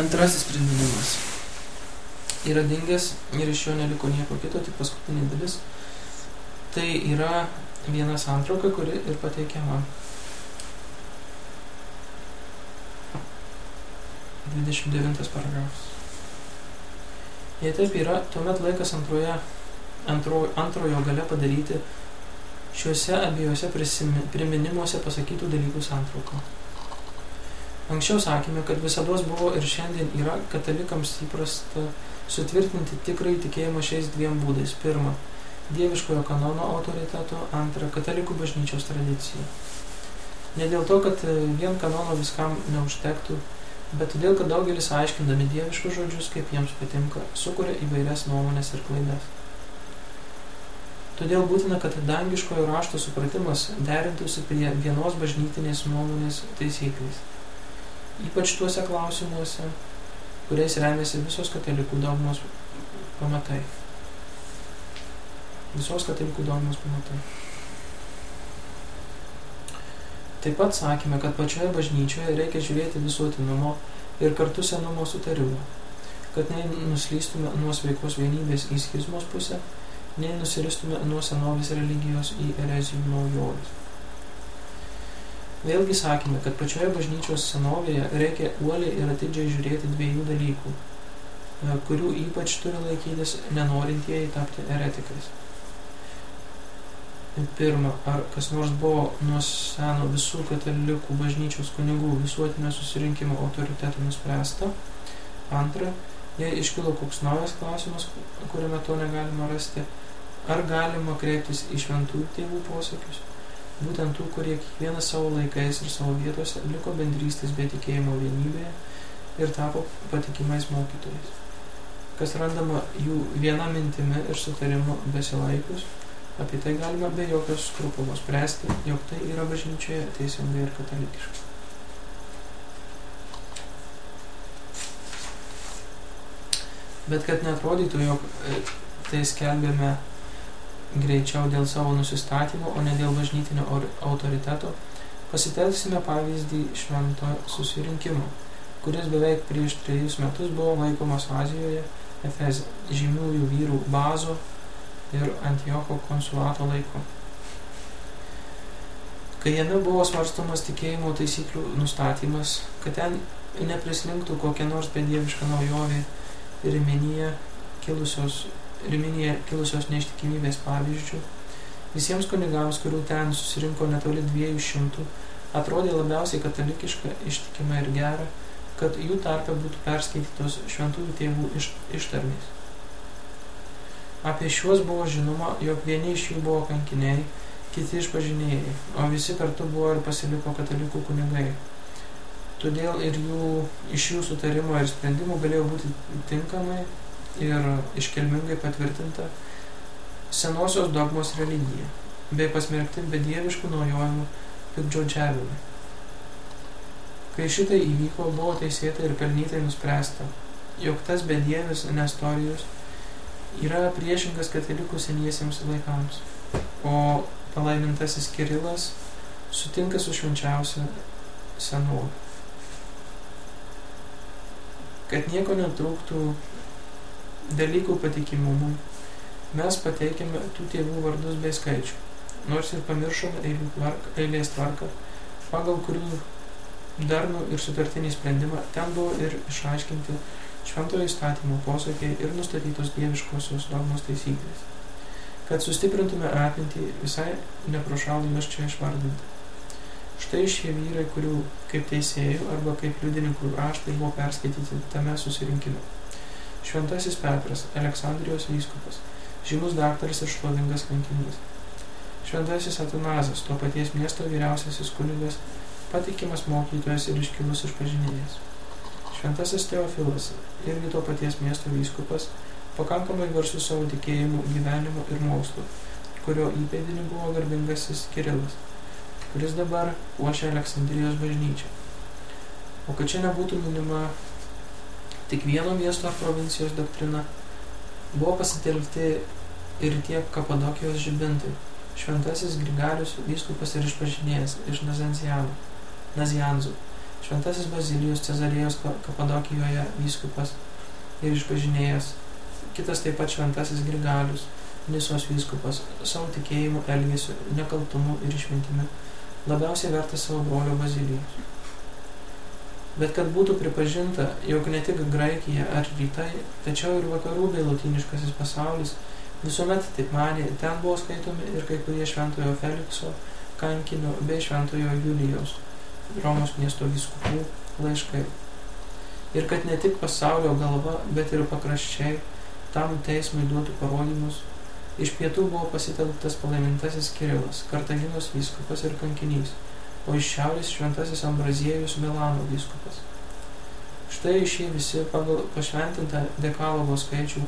Antrasis priminimas yra dingęs ir iš jo neliko nieko kito, tik paskutinė dalis. Tai yra viena santrauka, kuri ir pateikiama 29 paragrafas. Jei taip yra, tuomet laikas antroje, antro, antrojo gale padaryti šiuose abiejose priminimuose pasakytų dalykų santrauką. Anksčiau sakėme, kad visada buvo ir šiandien yra katalikams įprasta sutvirtinti tikrai tikėjimą šiais dviem būdais. Pirma, dieviškojo kanono autoriteto, antra, katalikų bažnyčios tradicija. Ne dėl to, kad vien kanono viskam neužtektų, bet todėl, kad daugelis aiškindami dieviškus žodžius, kaip jiems patinka, sukuria įvairias nuomonės ir klaidas. Todėl būtina, kad dangiškojo rašto supratimas derintųsi prie vienos bažnytinės nuomonės taisyklės. Ypač tuose klausimuose, kuriais remiasi visos katalikų dogmos pamatai. Visos katalikų dogmos pamatai. Taip pat sakėme, kad pačioje bažnyčioje reikia žiūrėti visuotinumo ir kartu senumo sutarimą, kad nei nuslystume nuo sveikos vienybės į schizmos pusę, nei nusiristume nuo senovės religijos į erezijų naujovės. Vėlgi sakėme, kad pačioje bažnyčios senovėje reikia uoliai ir atidžiai žiūrėti dviejų dalykų, kurių ypač turi laikytis nenorintieji tapti eretikais. Pirma, ar kas nors buvo nuo seno visų katalikų bažnyčios kunigų visuotinio susirinkimo autoritetų nuspręsta. Antra, jei iškilo koks naujas klausimas, kuriame to negalima rasti, ar galima kreiptis į šventųjų tėvų posakius, būtent tų, kurie kiekvienas savo laikais ir savo vietose liko bendrystės bei tikėjimo vienybėje ir tapo patikimais mokytojais. Kas randama jų viena mintimi ir sutarimu besilaikius, Apie tai galima be jokios skrupulos spręsti, jog tai yra bažnyčioje teisingai ir katalikiška. Bet kad netrodytų, jog e, tai skelbėme greičiau dėl savo nusistatymo, o ne dėl bažnytinio autoriteto, pasitelksime pavyzdį švento susirinkimo, kuris beveik prieš trejus metus buvo laikomas Azijoje, Efeze, žymiųjų vyrų bazo ir Antiocho konsulato laiku. Kai jame buvo svarstomas tikėjimo taisyklių nustatymas, kad ten neprislinktų kokia nors bedieviška naujovė Riminėje kilusios, Riminėje kilusios neištikimybės pavyzdžių, visiems kunigams, kurių ten susirinko netoli dviejų šimtų, atrodė labiausiai katalikiška, ištikima ir gera, kad jų tarpe būtų perskaitytos šventųjų tėvų iš, ištarmės. Apie šiuos buvo žinoma, jog vieni iš jų buvo kankiniai, kiti išpažinėjai, o visi kartu buvo ir pasiliko katalikų kunigai. Todėl ir jų, iš jų sutarimo ir sprendimų galėjo būti tinkamai ir iškelmingai patvirtinta senosios dogmos religija, bei pasmerkti bedieviškų naujojimų pikdžodžiavimai. Kai šitai įvyko, buvo teisėtai ir pelnytai nuspręsta, jog tas bedievis Nestorijus yra priešingas katalikų seniesiems laikams, o palaimintasis Kirilas sutinka su švenčiausia senove. Kad nieko netrūktų dalykų patikimumui, mes pateikėme tų tėvų vardus bei skaičių, nors ir pamiršome eilės tvarką, pagal kurių darnų ir sutartinį sprendimą ten buvo ir išaiškinti šventojo įstatymo posakiai ir nustatytos dieviškosios dogmos taisyklės. Kad sustiprintume atmintį, visai neprošalų juos čia išvardinti. Štai šie vyrai, kurių kaip teisėjų arba kaip liudininkų raštai buvo perskaityti tame susirinkime. Šventasis Petras, Aleksandrijos vyskupas, žymus daktaras ir šlovingas kankinys. Šventasis Atanazas, to paties miesto vyriausiasis kunigas, patikimas mokytojas ir iškilus išpažinėjas. Šventasis Teofilas, irgi to paties miesto vyskupas, pakankamai garsus savo tikėjimu, gyvenimu ir mokslu, kurio įpėdiniu buvo garbingasis Kirilas, kuris dabar puošia Aleksandrijos bažnyčią. O kad čia nebūtų minima tik vieno miesto ar provincijos doktrina, buvo pasitelkti ir tiek Kapadokijos žibintai, šventasis Grigalius, vyskupas ir išpažinėjas iš Nazianzų, šventasis Bazilijus Cezarijos Kapadokijoje vyskupas ir išpažinėjas, kitas taip pat šventasis Grigalius, Nisos vyskupas, savo tikėjimu, elgesiu, nekaltumu ir išmintimi, labiausiai vertas savo brolio Bazilijos. Bet kad būtų pripažinta, jog ne tik Graikija ar rytai, tačiau ir vakarų bei latiniškasis pasaulis visuomet taip manė, ten buvo skaitomi ir kai kurie šventojo Felikso, kankinio bei šventojo Julijos, Romos miesto vyskupų laiškai. Ir kad ne tik pasaulio galva, bet ir pakraščiai tam teismui duotų parodymus, iš pietų buvo pasitelktas palaimintasis Kirilas, Kartaginos vyskupas ir kankinys, o iš šiaurės šventasis Ambraziejus Milano vyskupas. Štai šie visi pagal pašventintą dekalogo skaičių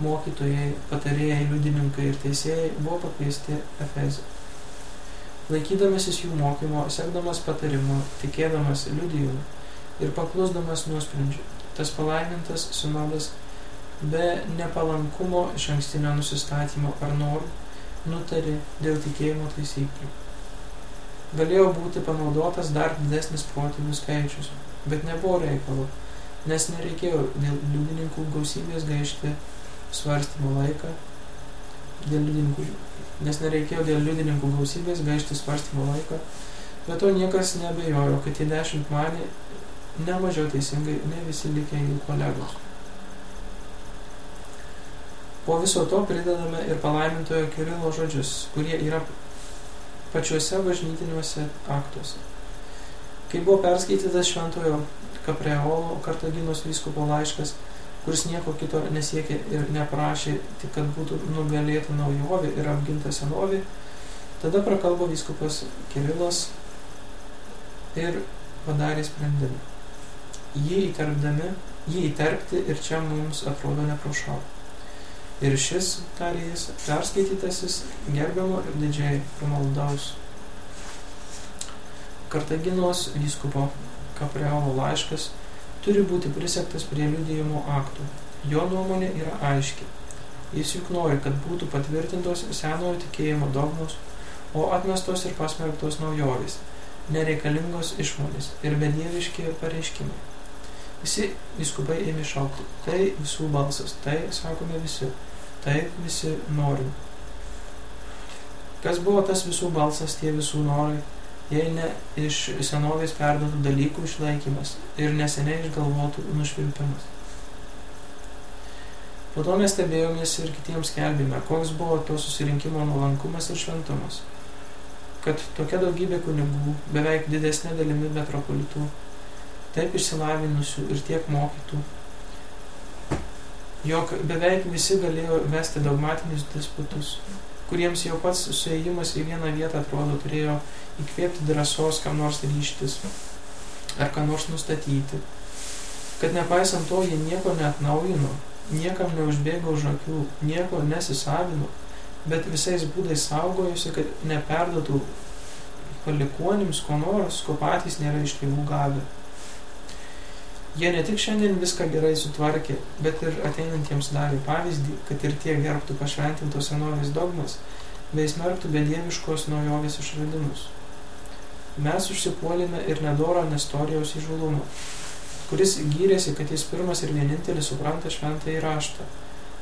mokytojai, patarėjai, liudininkai ir teisėjai buvo pakviesti Efezę. Laikydamasis jų mokymo, sekdamas patarimu, tikėdamas liudijimu ir paklusdamas nuosprendžiu, tas palaimintas sinodas be nepalankumo iš ankstinio nusistatymo ar norų nutarė dėl tikėjimo taisyklių. Galėjo būti panaudotas dar didesnis protėvių skaičius, bet nebuvo reikalo, nes nereikėjo dėl liudininkų gausybės gaišti svarstymo laiką, dėl liudininkų nes nereikėjo dėl liudininkų gausybės gaišti svarstymo laiko, bet to niekas nebejojo, kad tie dešimt manė ne mažiau teisingai, ne visi likę jų kolegos. Po viso to pridedame ir palaimintojo Kirilo žodžius, kurie yra pačiuose bažnytiniuose aktuose. Kai buvo perskaitytas šventojo Kapreolo Kartaginos vyskupo laiškas, kuris nieko kito nesiekė ir neprašė, tik kad būtų nugalėta naujovė ir apginta senovė, tada prakalbo vyskupas Kirilas ir padarė sprendimą. Jį įterpdami, jį įterpti ir čia mums atrodo neprošau. Ir šis, tarė jis, perskaitytasis gerbiamo ir didžiai pamaldaus. Kartaginos vyskupo Kapriolo laiškas turi būti prisektas prie liudijimo aktų. Jo nuomonė yra aiški. Jis juk nori, kad būtų patvirtintos senojo tikėjimo dogmos, o atmestos ir pasmerktos naujovės, nereikalingos išmonės ir bedieviški pareiškimai. Visi viskupai ėmė šaukti. Tai visų balsas, tai sakome visi, tai visi norim. Kas buvo tas visų balsas, tie visų norai, jei ne iš senovės perduotų dalykų išlaikymas ir neseniai išgalvotų nušvilpimas. Po to mes stebėjomės ir kitiems kelbime, koks buvo to susirinkimo nuolankumas ir šventumas. Kad tokia daugybė kunigų, beveik didesnė dalimi metropolitų, taip išsilavinusių ir tiek mokytų, jog beveik visi galėjo vesti dogmatinius disputus, kuriems jau pats suėjimas į vieną vietą atrodo turėjo įkvėpti drąsos kam nors ryštis ar ką nors nustatyti. Kad nepaisant to jie nieko neatnaujino, niekam neužbėgo už akių, nieko nesisavino, bet visais būdais saugojosi, kad neperdotų palikuonims ko nors, ko patys nėra iš tėvų gavę. Jie ne tik šiandien viską gerai sutvarkė, bet ir ateinantiems davė pavyzdį, kad ir tie gerbtų pašventintos senovės dogmas, bei smerktų bedieviškos naujovės išradimus mes užsipuolėme ir nedorą Nestorijos įžulumą, kuris gyrėsi, kad jis pirmas ir vienintelis supranta šventą įraštą,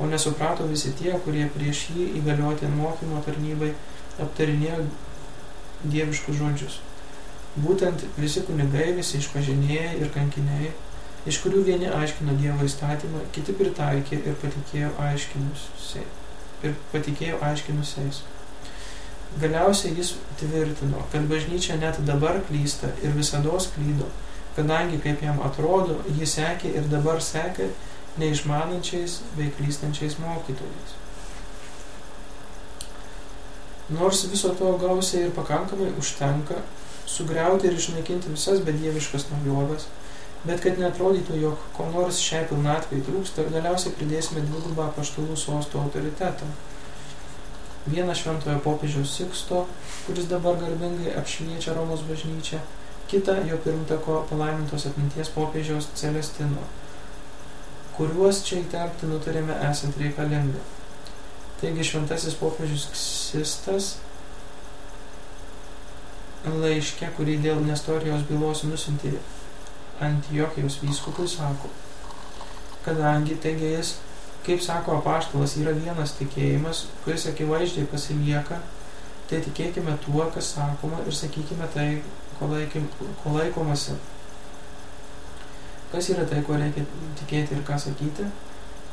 o nesuprato visi tie, kurie prieš jį įgalioti mokymo tarnybai aptarinėjo dieviškus žodžius. Būtent visi kunigai, visi išpažinėjai ir kankiniai, iš kurių vieni aiškino Dievo įstatymą, kiti pritaikė ir patikėjo aiškinusiais. Galiausiai jis tvirtino, kad bažnyčia net dabar klysta ir visada klydo, kadangi, kaip jam atrodo, jis sekė ir dabar sekė neišmanančiais bei klystančiais mokytojais. Nors viso to gausiai ir pakankamai užtenka sugriauti ir išnaikinti visas bedieviškas naujoves, bet kad netrodytų, jog ko nors šiai pilnatvai trūksta, galiausiai pridėsime dvigubą paštalų sosto autoritetą Vieną šventojo popiežiaus Siksto, kuris dabar garbingai apšviečia Romos bažnyčią, kitą jo pirmtako palaimintos atminties popiežiaus Celestino, kuriuos čia įterpti nutarėme esant reikalinga. Taigi šventasis popiežius Ksistas laiške, kurį dėl Nestorijos bylos nusintė Antiochijos vyskupui sako, kadangi taigi jis, kaip sako apaštalas, yra vienas tikėjimas, kuris akivaizdžiai pasilieka, tai tikėkime tuo, kas sakoma ir sakykime tai, ko, laikim, ko laikomasi. Kas yra tai, ko reikia tikėti ir ką sakyti?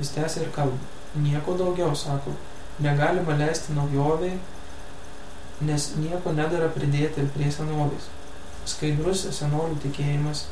Jis tęsia ir kalba. Nieko daugiau, sako. Negalima leisti naujoviai, nes nieko nedara pridėti prie senovės. Skaidrus senolių tikėjimas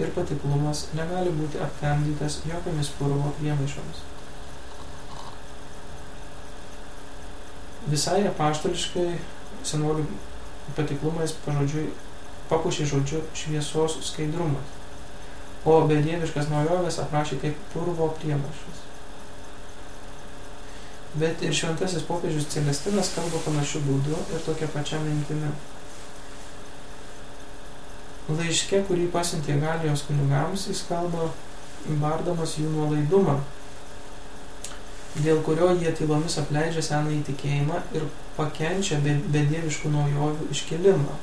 ir patiklumas negali būti aptemdytas jokiamis purvo priemaišomis. Visai apaštališkai senolių patiklumais pažodžiui papušė žodžiu šviesos skaidrumas, o bedieviškas naujovės aprašė kaip purvo priemaišas. Bet ir šventasis popiežius Celestinas kalba panašių būdų ir tokia pačia mintimi. Laiške, kurį pasintė Galijos kunigams, jis kalba bardamas jų nuolaidumą, dėl kurio jie tylomis apleidžia seną įtikėjimą ir pakenčia bedieviškų naujovių iškelimą.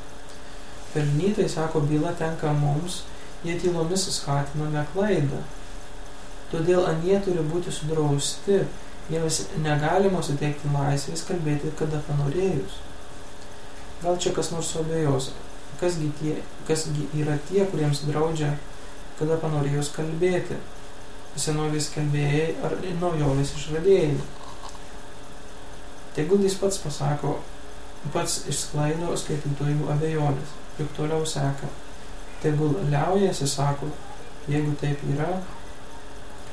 Pelnytai, sako, byla tenka mums, jie tylomis skatiname klaidą. Todėl anie turi būti sudrausti jiems negalima suteikti laisvės kalbėti kada panorėjus. Gal čia kas nors abejos, kasgi, tie, kasgi yra tie, kuriems draudžia kada panorėjus kalbėti, senovės kalbėjai ar naujovės išradėjai. Tegul jis pats pasako, pats išsklaido skaitytojų abejonės, juk toliau seka. Tegul liaujasi, sako, jeigu taip yra,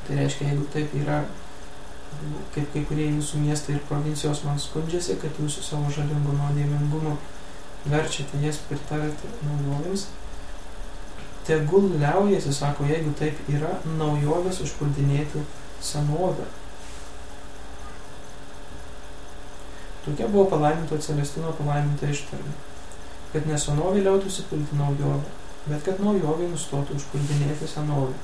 tai reiškia, jeigu taip yra, kaip kai kurie jūsų miestai ir provincijos man skundžiasi, kad jūs savo žalingu nuodėmingumu verčiate jas pritarti naujovėms. Tegul liaujasi, sako, jeigu taip yra, naujovės užpuldinėti senovę. Tokia buvo palaiminto Celestino palaiminta ištarmė, kad ne senovė liautųsi pulti naujovę, bet kad naujovė nustotų užpuldinėti senovę.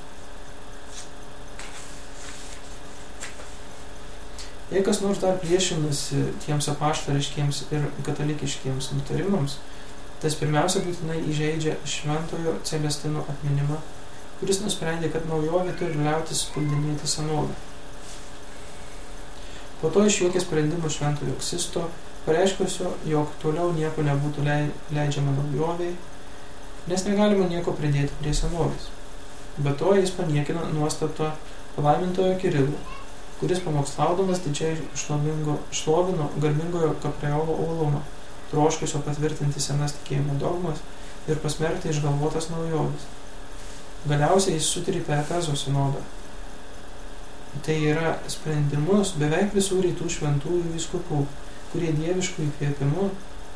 Jei kas nors dar priešinasi tiems apaštališkiems ir katalikiškiems nutarimams, tas pirmiausia būtinai įžeidžia šventojo Celestino atminimą, kuris nusprendė, kad naujovė turi liautis spuldinėti senovę. Po to išjuokė sprendimų šventojo Ksisto, pareiškusio, jog toliau nieko nebūtų leidžiama naujoviai, nes negalima nieko pridėti prie senovės. Be to jis paniekino nuostatą palaimintojo Kirilo, kuris pamokslaudamas didžiai šlovino garbingojo kapriolo uolumą, troškusio patvirtinti senas tikėjimo dogmas ir pasmerkti išgalvotas naujovis. Galiausiai jis sutrypė Efezo sinodą. Tai yra sprendimus beveik visų rytų šventųjų viskupų, kurie dieviškų įkvėpimu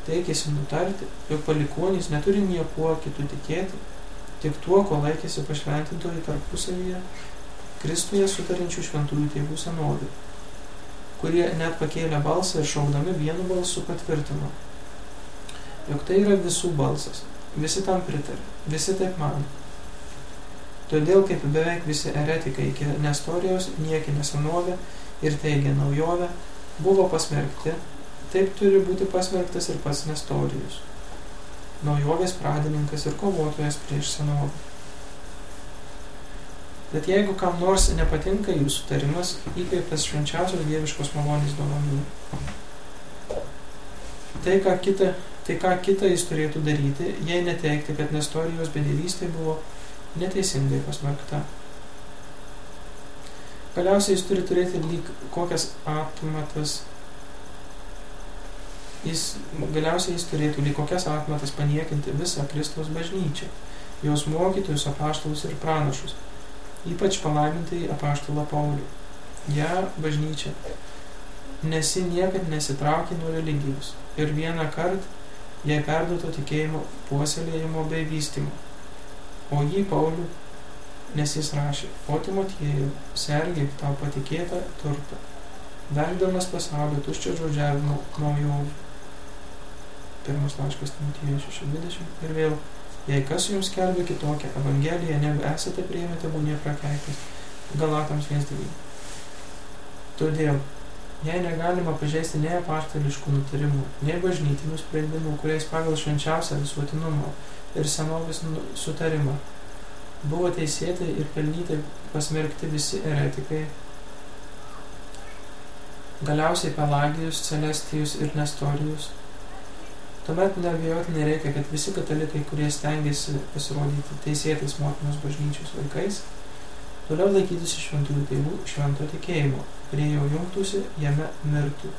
teikėsi nutarti, jog palikonys neturi niekuo kitų tikėti, tik tuo, ko laikėsi pašventintojai tarpusavyje Kristuje sutarinčių šventųjų tėvų senolių, kurie net pakėlė balsą ir šaukdami vienu balsu patvirtino, jog tai yra visų balsas, visi tam pritarė, visi taip mano. Todėl kaip beveik visi eretikai iki Nestorijos niekinė senovė ir teigia naujovę, buvo pasmerkti, taip turi būti pasmerktas ir pats Nestorijus, naujovės pradininkas ir kovotojas prieš senovę. Bet jeigu kam nors nepatinka jūsų tarimas, įkveiptas švenčiausios dieviškos malonės dovanų. Tai ką, kita, tai, ką kita jis turėtų daryti, jei neteikti, kad Nestorijos bedėvystė buvo neteisingai pasmerkta. Galiausiai jis turi turėti lyg kokias atmatas, jis, galiausiai jis turėtų lyg kokias atmatas paniekinti visą Kristaus bažnyčią, jos mokytojus, apaštalus ir pranašus ypač palaimintai apaštalą Paulių. Ja bažnyčia, nes ji niekad nesitraukė nuo religijos ir vieną kartą jai perduoto tikėjimo puoselėjimo bei vystymo. O jį Paulių, nes jis rašė, o Timotiejų, sergėk tau patikėtą turtą, vengdamas pasaulio tuščio žodžiavimo naujovių. Pirmas laiškas Timotiejų 6.20 ir vėl Jei kas jums skelbia kitokią evangeliją, negu esate prieimę, tebūnie prakeiktas. Galatams 1.9. Todėl, jei negalima pažeisti nei apaštališkų nutarimų, nei bažnytinių sprendimų, kuriais pagal švenčiausią visuotinumą ir senovės nu, sutarimą Buvo teisėtai ir pelnytai pasmerkti visi eretikai. Galiausiai Pelagijus, Celestijus ir Nestorijus. Tuomet neabijoti nereikia, kad visi katalikai, kurie stengiasi pasirodyti teisėtais motinos bažnyčios vaikais, toliau laikytųsi šventųjų tėvų švento tikėjimo, kurie jau jungtųsi, jame mirtų,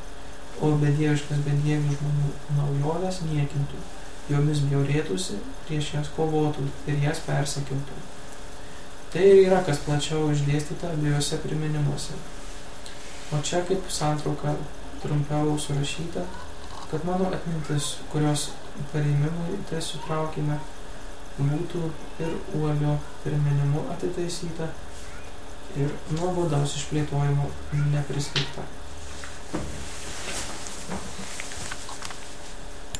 o bedieviškas bedievių žmonių naujovės niekintų, jomis bjaurėtųsi, prieš jas kovotų ir jas persekiotų. Tai ir yra kas plačiau išdėstyta abiejose priminimuose. O čia kaip santrauka trumpiau surašyta, kad mano atmintis, kurios pareimimui tai sutraukime, būtų ir uolio priminimu atitaisyta ir nuobodaus išplėtojimo nepriskripta.